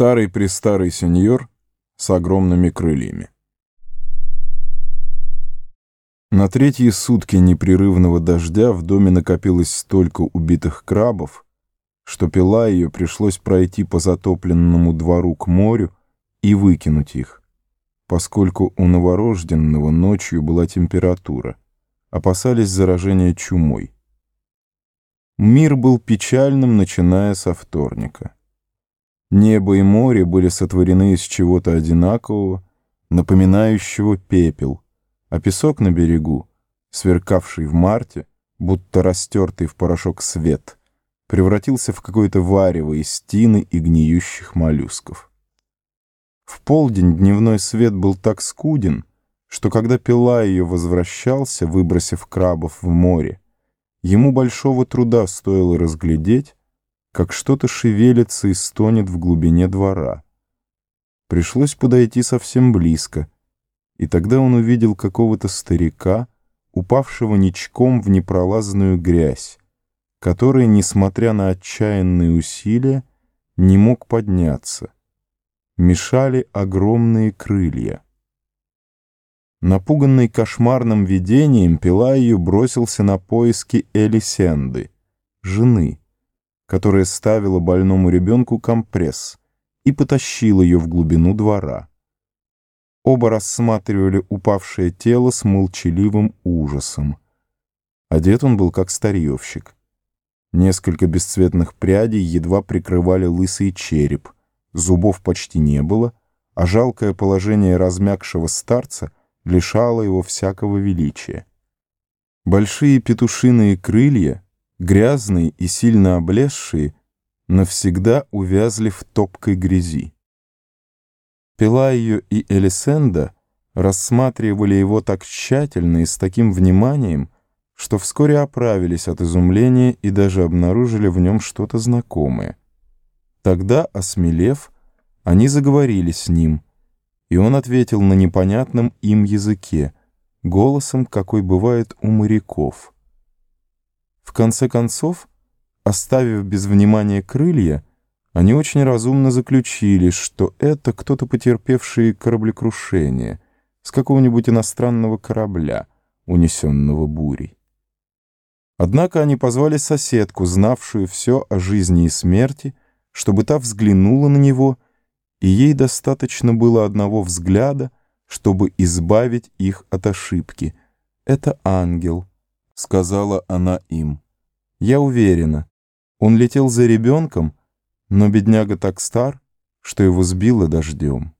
Старый-престарый сеньор с огромными крыльями. На третьи сутки непрерывного дождя в доме накопилось столько убитых крабов, что пила ее пришлось пройти по затопленному двору к морю и выкинуть их, поскольку у новорожденного ночью была температура, опасались заражения чумой. Мир был печальным, начиная со вторника. Небо и море были сотворены из чего-то одинакового, напоминающего пепел, а песок на берегу, сверкавший в марте, будто растертый в порошок свет, превратился в какое-то варево из тины и гниющих моллюсков. В полдень дневной свет был так скуден, что когда пила ее возвращался, выбросив крабов в море, ему большого труда стоило разглядеть, как что-то шевелится и стонет в глубине двора. Пришлось подойти совсем близко, и тогда он увидел какого-то старика, упавшего ничком в непролазную грязь, который, несмотря на отчаянные усилия, не мог подняться. Мешали огромные крылья. Напуганный кошмарным видением, Пилаю бросился на поиски Элисенды, жены, которая ставила больному ребенку компресс и потащила ее в глубину двора. Оба рассматривали упавшее тело с молчаливым ужасом. Одет он был как старьевщик. Несколько бесцветных прядей едва прикрывали лысый череп, зубов почти не было, а жалкое положение размягшего старца лишало его всякого величия. Большие петушиные крылья — грязные и сильно облезшие, навсегда увязли в топкой грязи. Пелайо и Элисенда рассматривали его так тщательно и с таким вниманием, что вскоре оправились от изумления и даже обнаружили в нем что-то знакомое. Тогда, осмелев, они заговорили с ним, и он ответил на непонятном им языке, голосом, какой бывает у моряков — в конце концов, оставив без внимания крылья, они очень разумно заключили, что это кто-то потерпевший кораблекрушение с какого-нибудь иностранного корабля, унесенного бурей. Однако они позвали соседку, знавшую все о жизни и смерти, чтобы та взглянула на него, и ей достаточно было одного взгляда, чтобы избавить их от ошибки. «Это ангел», — сказала она им. Я уверена, он летел за ребенком, но бедняга так стар, что его сбило дождем.